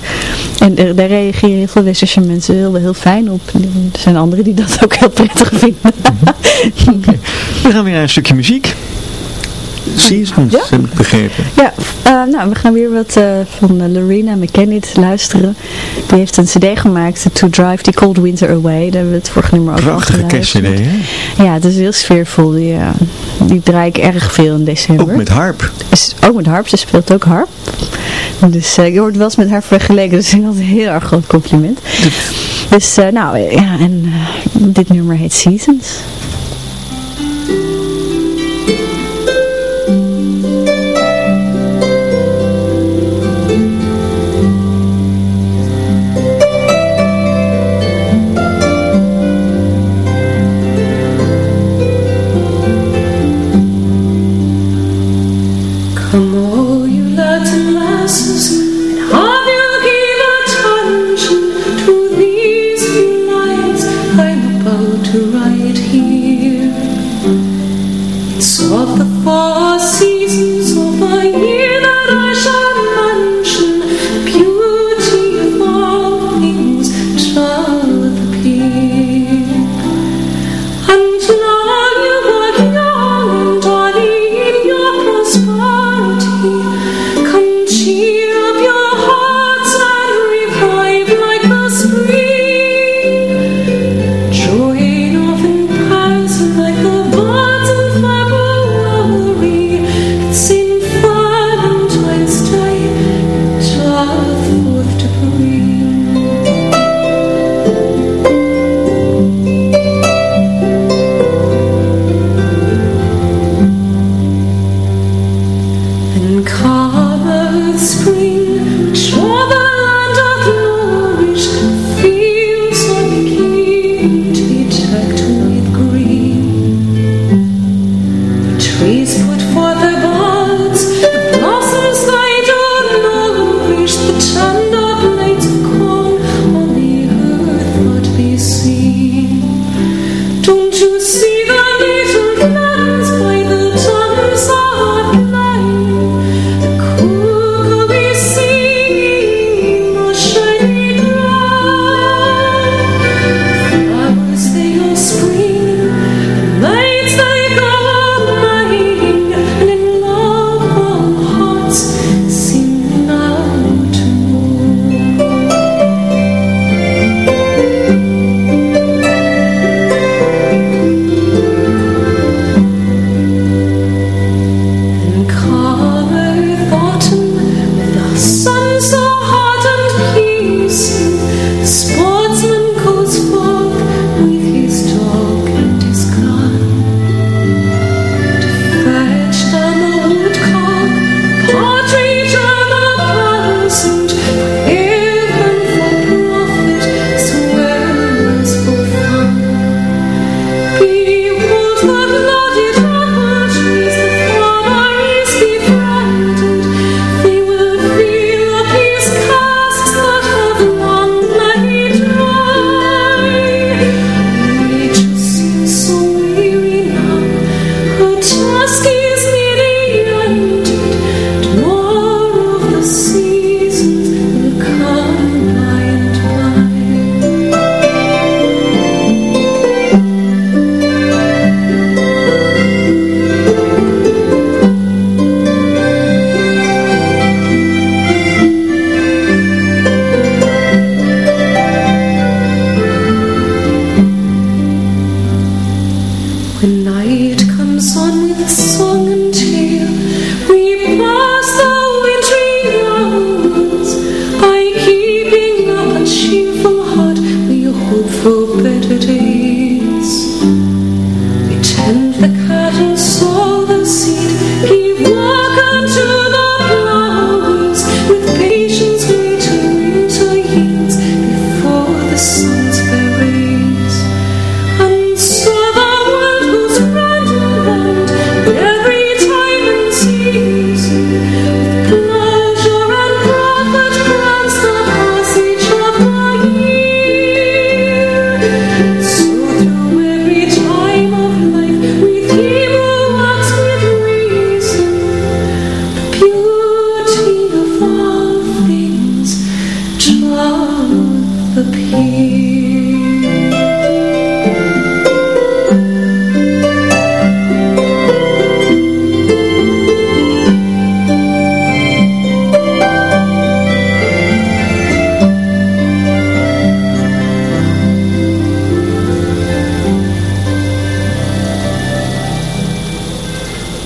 En er- daar reageren heel veel westerse mensen heel, heel fijn op. Er zijn anderen die dat ook heel prettig vinden. We gaan weer naar een stukje muziek. Seasons, Ja? heb ik begrepen. Ja, eh, nou, we gaan weer wat eh, van eh, Lorena McKennitt luisteren. Die heeft een cd gemaakt, To Drive the Cold Winter Away. Daar hebben we het vorige nummer ook Prachtige kerstcd, hè? Ja, het is heel sfeervol. Die, eh, die draai ik erg veel in december. Ook met harp. Is, ook met harp, ze speelt ook harp. Dus uh, je wordt wel eens met haar vergeleken, dus dat een heel erg groot compliment. Dus uh, nou, ja, en uh, dit nummer heet Seasons.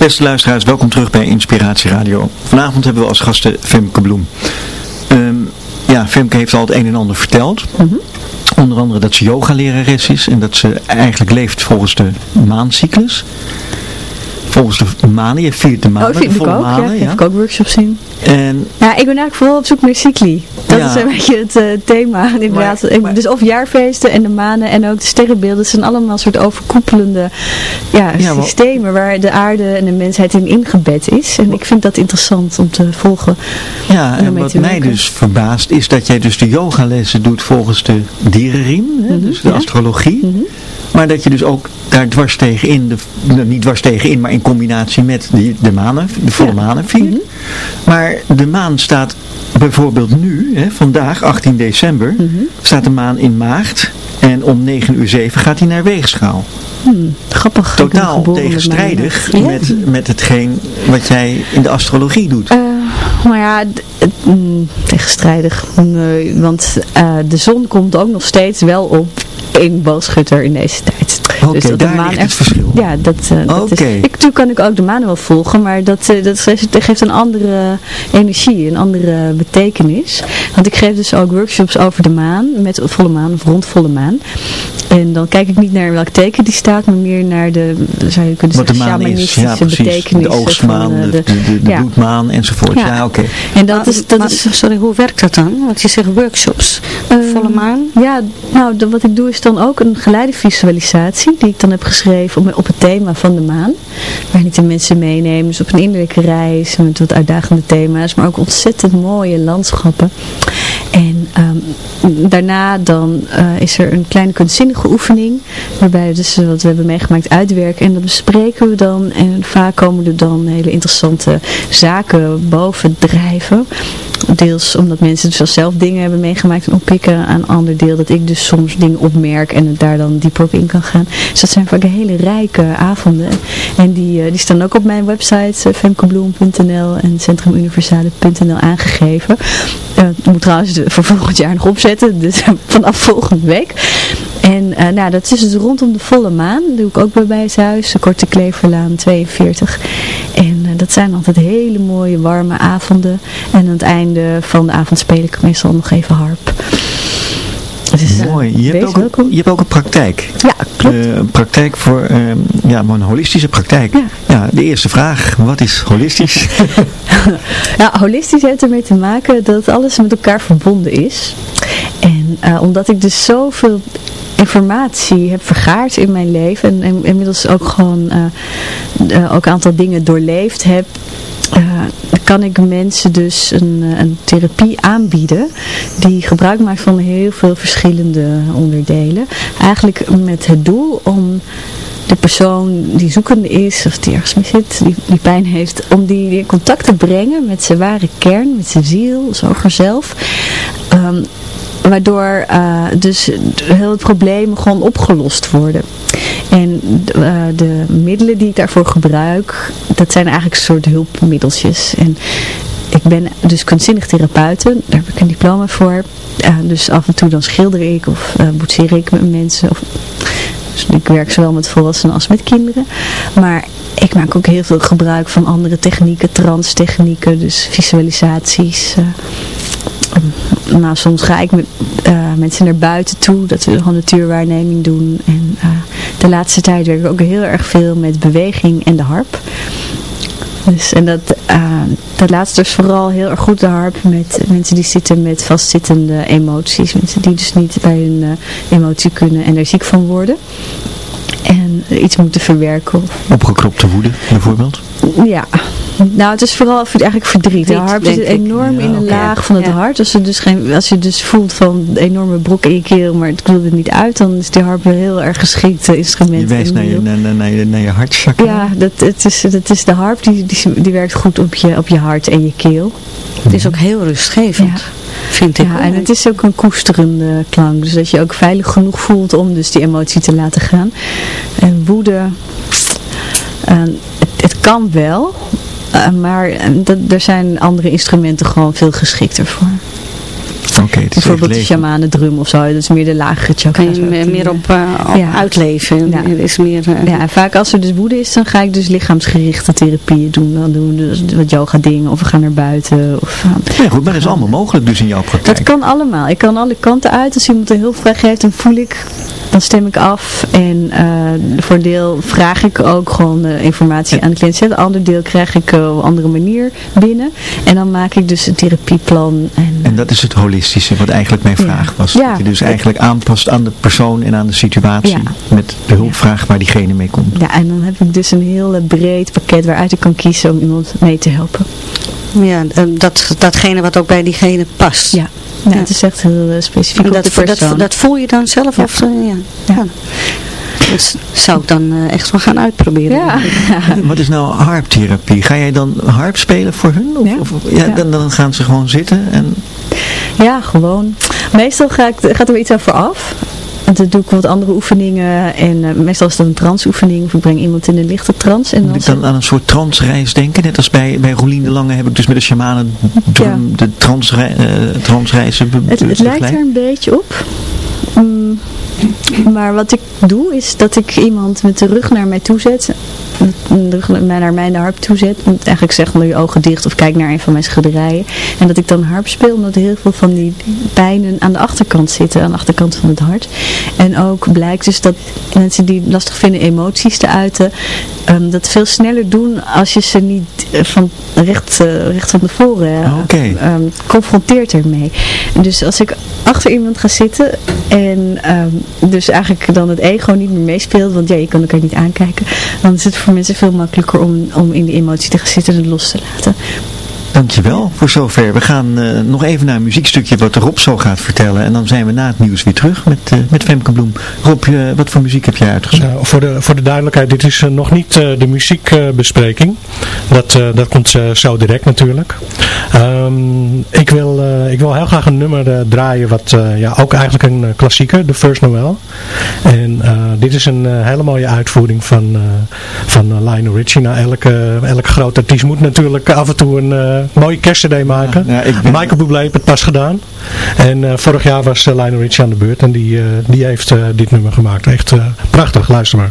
Beste luisteraars, welkom terug bij Inspiratie Radio. Vanavond hebben we als gasten Femke Bloem. Ehm, ja, Femke heeft al het een en ander verteld. Mhm. Onder andere dat ze yogalerares is en dat ze eigenlijk leeft volgens de maancyclus. Volgens de manen, je viert de manen, Oh, vind de ik volle ook. Ja, heb ik ook workshops in. En Ja, ik ben eigenlijk vooral op zoek naar cycli. Dat Ja. is een beetje het eh, thema inderdaad. Maar- Ik- maar- dus of jaarfeesten en de manen en ook de sterrenbeelden. Het zijn allemaal soort overkoepelende ja, systemen waar de aarde en de mensheid in ingebed is. En ik vind dat interessant om te volgen. Ja, En wat mij dus verbaast is dat jij dus de yogalessen doet volgens de dierenriem, hè, dus de Mhm, astrologie. Maar dat je dus ook daar dwars tegenin, de, nou, niet dwars tegenin, maar in combinatie met de, de manen, de volle Ja. manen viert. Mhm. Maar de maan staat bijvoorbeeld nu, hè, vandaag 18 december, Mhm. staat de maan in maagd. En om 9 uur 7 gaat hij naar weegschaal. Hmm, grappig. Totaal met tegenstrijdig Ja. met, met hetgeen wat jij in de astrologie doet. Eh, maar ja, d- het- mm, tegenstrijdig. Nee, want eh, de zon komt ook nog steeds wel op in boogschutter in deze tijd. Oké, dat de daar maan ligt het echt- verschil. Ja, dat, eh, dat Oké. is... Ik, natuurlijk kan ik ook de maan wel volgen, maar dat, eh, dat geeft, een andere energie, een andere betekenis. Want ik geef dus ook workshops over de maan, met volle maan of rond volle maan. En dan kijk ik niet naar welk teken die staat, maar meer naar de, zou je kunnen Wat de zeggen, maan is, shamanistische ja precies. betekenis. De oogstmaan, van, eh, de, de, de, de ja. bloedmaan enzovoort. Ja, Ja. oké. En dat Maar- is, dat maar, is sorry, hoe werkt dat dan? Want je zegt workshops. Volle maan? Ja, nou, de- wat ik doe is dan ook een geleide visualisatie die ik dan heb geschreven op, op het thema van de maan. Waarin ik de mensen meeneem, dus op een innerlijke reis met wat uitdagende thema's, maar ook ontzettend mooie landschappen. En ehm, daarna dan eh, is er een kleine kunstzinnige oefening, waarbij we dus wat we hebben meegemaakt uitwerken en dat bespreken we dan. En vaak komen er dan hele interessante zaken boven drijven. Deels omdat mensen dus zelf dingen hebben meegemaakt en oppikken. Aan een ander deel dat ik dus soms dingen opmerk en het daar dan dieper op in kan gaan. Dus dat zijn vaak hele rijke avonden. En die, eh, die staan ook op mijn website uh, femkebloem.nl en centrumuniversale.nl aangegeven. Eh, ik moet trouwens de, voor volgend jaar nog opzetten, dus vanaf volgende week. En eh, nou, dat is dus rondom de volle maan. Doe ik ook bij Bijshuis, de Korte Kleverlaan 42. En eh, dat zijn altijd hele mooie warme avonden. En aan het einde van de avond speel ik meestal nog even harp. Mooi. Je hebt, ook, een- je hebt ook een praktijk. Ja, klopt. Een praktijk voor, ehm, ja, maar een holistische praktijk. Ja. ja, de eerste vraag, wat is holistisch? Ja, holistisch heeft ermee te maken dat alles met elkaar verbonden is. En eh, omdat ik dus zoveel informatie heb vergaard in mijn leven en, en inmiddels ook gewoon eh, eh, ook een aantal dingen doorleefd heb, kan ik mensen dus een, een therapie aanbieden die gebruik maakt van heel veel verschillende onderdelen. Eigenlijk met het doel om de persoon die zoekende is, of die ergens mee zit, die, die pijn heeft, om die in contact te brengen met zijn ware kern, met zijn ziel, zijn zelf. Ehm, waardoor eh, dus heel het probleem gewoon opgelost worden. En eh, de middelen die ik daarvoor gebruik, dat zijn eigenlijk een soort hulpmiddeltjes. En ik ben dus kunstzinnig therapeute, daar heb ik een diploma voor. Eh, dus af en toe dan schilder ik of eh boetseer ik met mensen. Of, dus ik werk zowel met volwassenen als met kinderen. Maar ik maak ook heel veel gebruik van andere technieken, transtechnieken, dus visualisaties. Nou, soms ga ik met eh, mensen naar buiten toe, dat we gewoon natuurwaarneming doen. En eh, de laatste tijd werk ik ook heel erg veel met beweging en de harp. Dus, en dat, eh, dat laatste is vooral heel erg goed de harp met mensen die zitten met vastzittende emoties. Mensen die dus niet bij hun emotie kunnen en er ziek van worden. En iets moeten verwerken. Opgekropte woede, bijvoorbeeld. ja, nou het is vooral eigenlijk verdriet. De Verdriet, harp zit enorm in de laag van het Ja. hart. Als je, dus geen, als je dus voelt van een enorme brok in je keel, maar het wil er niet uit, dan is die harp een heel erg geschikt eh, instrument. Je wijst naar je, naar, naar, naar je, naar je hartchakra. ja, dat, het is, dat is de harp, die, die, die werkt goed op je, op je hart en je keel. Het is ook heel rustgevend, Ja. vind ik. Ja, en het is ook een koesterende klank. Dus dat je ook veilig genoeg voelt om dus die emotie te laten gaan. En woede, het, het kan wel, maar eh, er zijn andere instrumenten gewoon veel geschikter voor. Oké, het is Bijvoorbeeld de shamanendrum of zo. Dat is meer de lagere Kan chakras. je ook meer, eh, op, eh, op Ja. uitleven. Ja. Er is meer, eh, Ja, en vaak als er dus woede is, dan ga ik dus lichaamsgerichte therapieën doen. Dan doen we dus wat yoga dingen of we gaan naar buiten. Of, eh, Ja, goed, maar dat is allemaal mogelijk dus in jouw praktijk. dat kan allemaal. Ik kan alle kanten uit. Als iemand een hulpvraag heeft, dan voel ik, dan stem ik af. En eh, voor een deel vraag ik ook gewoon eh, informatie aan de cliënt. Een ander deel krijg ik eh, op een andere manier binnen. En dan maak ik dus een therapieplan. En, En dat is het holistische, wat eigenlijk mijn vraag was. Ja. Dat je dus eigenlijk aanpast aan de persoon en aan de situatie. Ja. Met de hulpvraag waar diegene mee komt. ja, en dan heb ik dus een heel eh, breed pakket waaruit ik kan kiezen om iemand mee te helpen. ja, dat, datgene wat ook bij diegene past. Ja, ja, Ja. het is echt heel eh, specifiek En op dat, de dat, persoon. dat voel je dan zelf? Ja. Of, eh, ja. Ja. Ja. Dat zou ik dan echt wel gaan uitproberen. ja. Wat is nou harptherapie? Ga jij dan harp spelen voor hun? Of, Ja. of- ja, Ja. Dan, dan gaan ze gewoon zitten en... Ja, gewoon. Meestal ga ik, gaat er wel iets aan vooraf. Dan doe ik wat andere oefeningen. En eh, meestal is dat een transoefening. Of ik breng iemand in een lichte trance. En Moet dan ik dan aan een soort transreis denken? Net als bij, bij Rolien de Lange heb ik dus met de shamanen drum, de transrei, eh, transreizen het, het lijkt er een beetje op. Mm, maar wat ik doe is dat ik iemand met de rug naar mij toe zet. Naar mij de harp toe zet. Want eigenlijk zeg maar je ogen dicht of kijk naar een van mijn schilderijen. En dat ik dan harp speel. Omdat heel veel van die pijnen aan de achterkant zitten. Aan de achterkant van het hart. En ook blijkt dus dat mensen die lastig vinden emoties te uiten. ehm, dat veel sneller doen als je ze niet eh, van recht, eh, recht van tevoren ehm, confronteert ermee. Dus als ik achter iemand ga zitten en ehm, dus eigenlijk dan het ego niet meer meespeelt, want ja, je kan elkaar niet aankijken, dan is het voor mensen veel makkelijker om, om in die emotie te gaan zitten en los te laten. Dankjewel voor zover. We gaan eh, nog even naar een muziekstukje wat Rob zo gaat vertellen. En dan zijn we na het nieuws weer terug met, eh, met Femke Bloem. Rob, eh, wat voor muziek heb jij uitgezocht? Nou, voor, de, voor de duidelijkheid, dit is eh, nog niet de muziekbespreking. dat, dat komt zo direct natuurlijk. Ehm, ik, wil, ik wil heel graag een nummer draaien, wat ja, ook eigenlijk een klassieker, de First Noel. En dit is een hele mooie uitvoering van, van Lionel Richie. Nou, elke, elke grote artiest moet natuurlijk af en toe een mooie kerstcd maken. Ja, ik ben- Michael Bublé heeft het pas gedaan. En eh, vorig jaar was eh, Lionel Richie aan de beurt en die, eh, die heeft eh, dit nummer gemaakt. Echt eh, prachtig, luister maar.